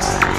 Thanks.